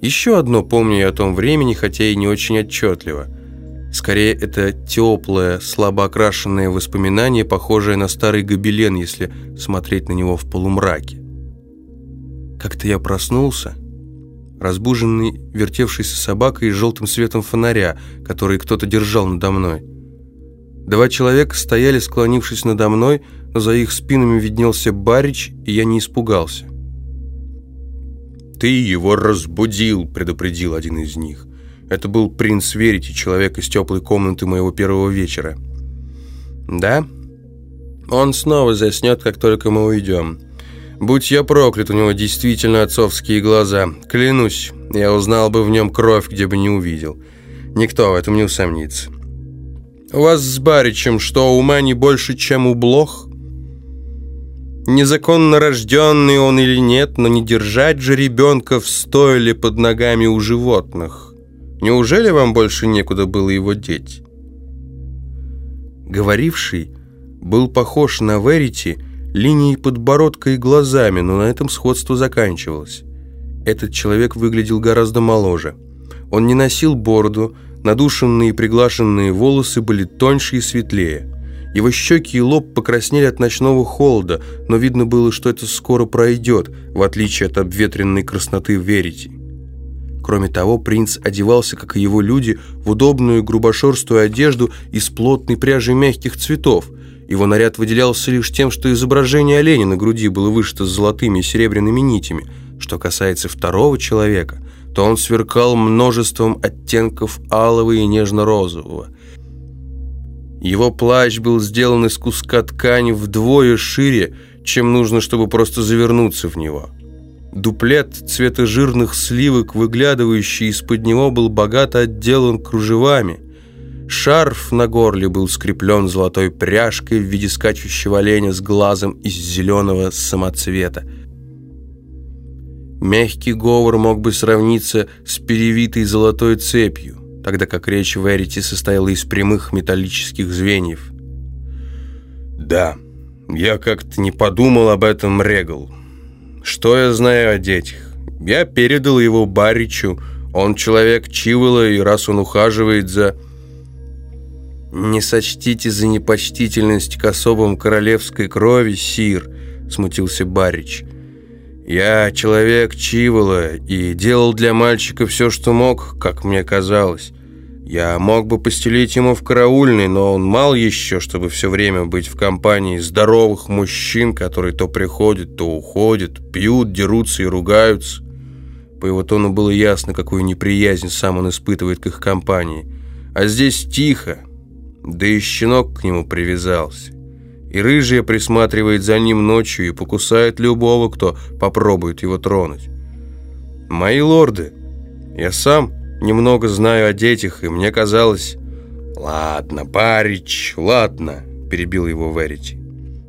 Еще одно помню я о том времени, хотя и не очень отчетливо. Скорее, это теплое, слабо окрашенное воспоминание, похожее на старый гобелен, если смотреть на него в полумраке. Как-то я проснулся, разбуженный вертевшейся собакой и желтым светом фонаря, который кто-то держал надо мной. Два человека стояли, склонившись надо мной, но за их спинами виднелся Барич, и я не испугался. «Ты его разбудил», — предупредил один из них. Это был принц Верити, человек из теплой комнаты моего первого вечера. «Да? Он снова заснет, как только мы уйдем. Будь я проклят, у него действительно отцовские глаза. Клянусь, я узнал бы в нем кровь, где бы не увидел. Никто в этом не усомнится. У вас с Баричем что, ума не больше, чем у блох?» Незаконно рожденный он или нет, но не держать же ребенка в стойле под ногами у животных. Неужели вам больше некуда было его деть? Говоривший был похож на Верити линией подбородка и глазами, но на этом сходство заканчивалось. Этот человек выглядел гораздо моложе. Он не носил бороду, надушенные и приглашенные волосы были тоньше и светлее. Его щеки и лоб покраснели от ночного холода, но видно было, что это скоро пройдет, в отличие от обветренной красноты Верити. Кроме того, принц одевался, как и его люди, в удобную грубошерстую одежду из плотной пряжи мягких цветов. Его наряд выделялся лишь тем, что изображение оленя на груди было вышито с золотыми и серебряными нитями. Что касается второго человека, то он сверкал множеством оттенков алого и нежно-розового – его плащ был сделан из куска ткани вдвое шире, чем нужно, чтобы просто завернуться в него. Дуплет цвета жирных сливок, выглядывающий из-под него, был богато отделан кружевами. Шарф на горле был скреплен золотой пряжкой в виде скачущего оленя с глазом из зеленого самоцвета. Мягкий говор мог бы сравниться с перевитой золотой цепью тогда как речь в Эрите состояла из прямых металлических звеньев. «Да, я как-то не подумал об этом, Регал. Что я знаю о детях? Я передал его Баричу, он человек Чивола, и раз он ухаживает за...» «Не сочтите за непочтительность к особам королевской крови, сир», — смутился Барич. «Я человек Чивола и делал для мальчика все, что мог, как мне казалось. Я мог бы постелить ему в караульный, но он мал еще, чтобы все время быть в компании здоровых мужчин, которые то приходят, то уходят, пьют, дерутся и ругаются. По его тону было ясно, какую неприязнь сам он испытывает к их компании. А здесь тихо, да и щенок к нему привязался. И рыжая присматривает за ним ночью и покусает любого, кто попробует его тронуть. Мои лорды, я сам немного знаю о детях, и мне казалось... «Ладно, парич, ладно», — перебил его Верити.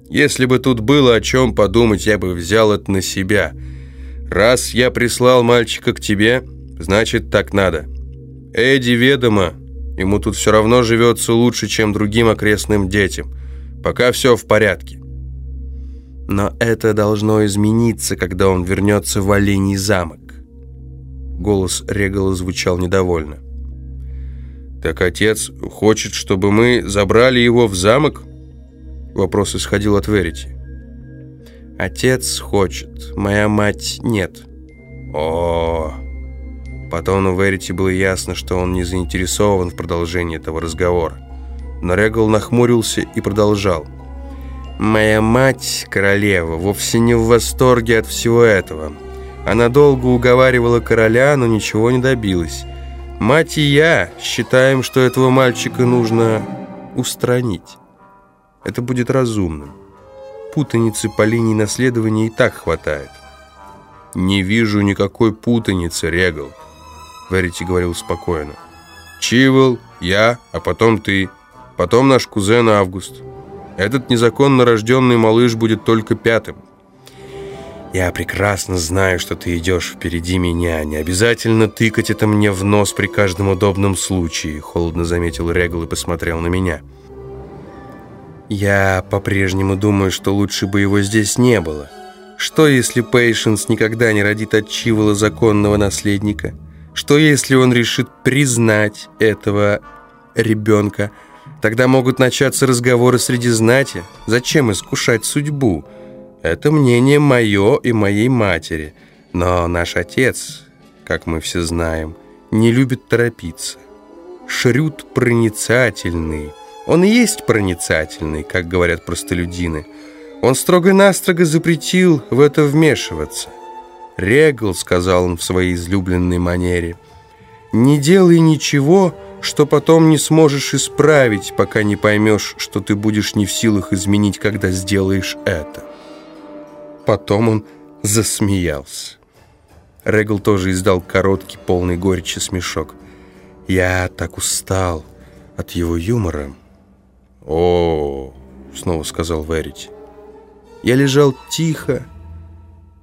«Если бы тут было о чем подумать, я бы взял это на себя. Раз я прислал мальчика к тебе, значит, так надо. Эдди ведомо, ему тут все равно живется лучше, чем другим окрестным детям. Пока все в порядке». Но это должно измениться, когда он вернется в Олений замок. Голос Регала звучал недовольно. «Так отец хочет, чтобы мы забрали его в замок?» Вопрос исходил от Верити. «Отец хочет, моя мать нет». О, По тону Верити было ясно, что он не заинтересован в продолжении этого разговора. Но Регал нахмурился и продолжал. «Моя мать, королева, вовсе не в восторге от всего этого». Она долго уговаривала короля, но ничего не добилась. Мать и я считаем, что этого мальчика нужно устранить. Это будет разумным. Путаницы по линии наследования и так хватает. «Не вижу никакой путаницы, Регал», — Верити говорил спокойно. «Чивол, я, а потом ты, потом наш кузен Август. Этот незаконно рожденный малыш будет только пятым. Я прекрасно знаю, что ты идешь впереди меня. Не обязательно тыкать это мне в нос при каждом удобном случае», — холодно заметил Регал и посмотрел на меня. «Я по-прежнему думаю, что лучше бы его здесь не было. Что, если Пейшенс никогда не родит от Чивола законного наследника? Что, если он решит признать этого ребенка? Тогда могут начаться разговоры среди знати. Зачем искушать судьбу? Это мнение мое и моей матери. Но наш отец, как мы все знаем, не любит торопиться. Шрют проницательный. Он и есть проницательный, как говорят простолюдины. Он строго-настрого запретил в это вмешиваться. «Регл», — сказал он в своей излюбленной манере, — «не делай ничего, что потом не сможешь исправить, пока не поймешь, что ты будешь не в силах изменить, когда сделаешь это». Потом он засмеялся. Регл тоже издал короткий, полный горечи смешок. «Я так устал от его юмора». «О, -о, -о снова сказал Верити. Я лежал тихо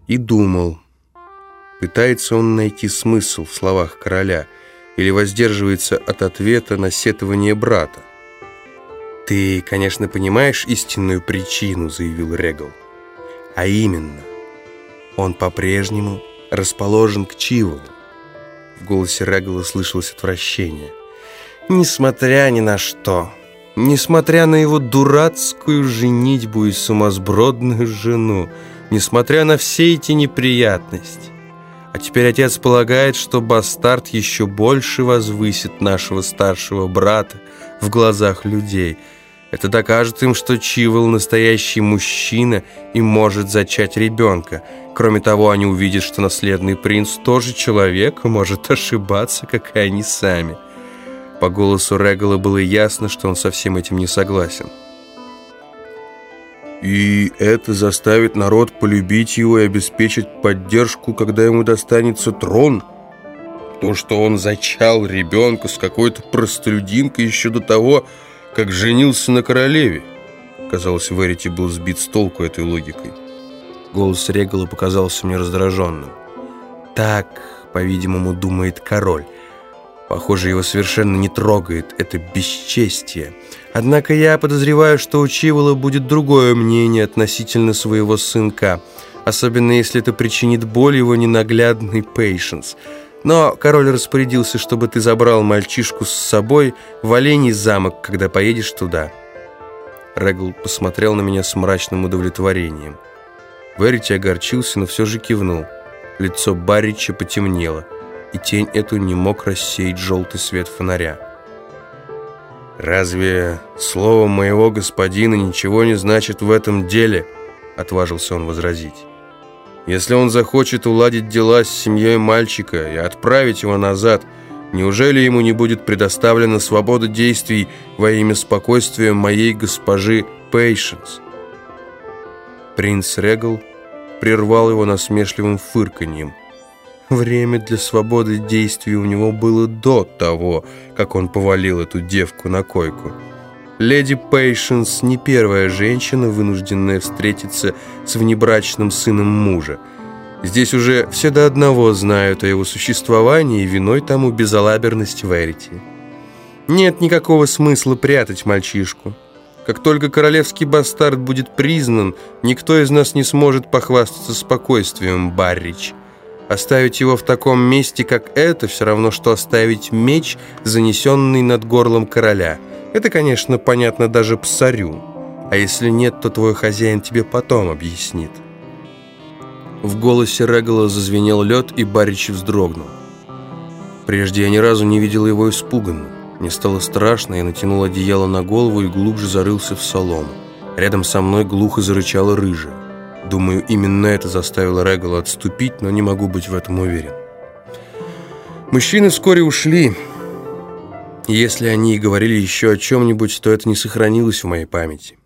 и думал, пытается он найти смысл в словах короля или воздерживается от ответа на сетование брата. «Ты, конечно, понимаешь истинную причину», — заявил Регал. «А именно, он по-прежнему расположен к Чиволу». В голосе Регала слышалось отвращение. «Несмотря ни на что». Несмотря на его дурацкую женитьбу и сумасбродную жену, несмотря на все эти неприятности. А теперь отец полагает, что бастард еще больше возвысит нашего старшего брата в глазах людей. Это докажет им, что Чивол настоящий мужчина и может зачать ребенка. Кроме того, они увидят, что наследный принц тоже человек и может ошибаться, как и они сами. По голосу Регала было ясно, что он со всем этим не согласен. «И это заставит народ полюбить его и обеспечить поддержку, когда ему достанется трон?» То, что он зачал ребенка с какой-то простолюдинкой еще до того, как женился на королеве. Казалось, Верити был сбит с толку этой логикой. Голос Регала показался мне раздраженным. Так, по-видимому, думает король. Похоже, его совершенно не трогает это бесчестие. Однако я подозреваю, что у Чивола будет другое мнение относительно своего сынка, особенно если это причинит боль его ненаглядный Пейшенс. Но король распорядился, чтобы ты забрал мальчишку с собой в Оленей замок, когда поедешь туда. Регл посмотрел на меня с мрачным удовлетворением. Верити огорчился, но все же кивнул. Лицо Баррича потемнело и тень эту не мог рассеять желтый свет фонаря. «Разве слово моего господина ничего не значит в этом деле?» — отважился он возразить. «Если он захочет уладить дела с семьей мальчика и отправить его назад, неужели ему не будет предоставлена свобода действий во имя спокойствия моей госпожи Пейшенс?» Принц Регал прервал его насмешливым фырканьем — Время для свободы действий у него было до того, как он повалил эту девку на койку. Леди Пейшенс не первая женщина, вынужденная встретиться с внебрачным сыном мужа. Здесь уже все до одного знают о его существовании, и виной тому безалаберность Верити. Нет никакого смысла прятать мальчишку. Как только королевский бастард будет признан, никто из нас не сможет похвастаться спокойствием, Баррич. Оставить его в таком месте, как это, все равно, что оставить меч, занесенный над горлом короля. Это, конечно, понятно даже псарю. А если нет, то твой хозяин тебе потом объяснит. В голосе Регала зазвенел лед, и Барич вздрогнул. Прежде я ни разу не видел его испуганным. Мне стало страшно, я натянул одеяло на голову и глубже зарылся в солому. Рядом со мной глухо зарычала рыжая. Думаю, именно это заставило Регала отступить, но не могу быть в этом уверен. Мужчины вскоре ушли. Если они и говорили еще о чем-нибудь, то это не сохранилось в моей памяти.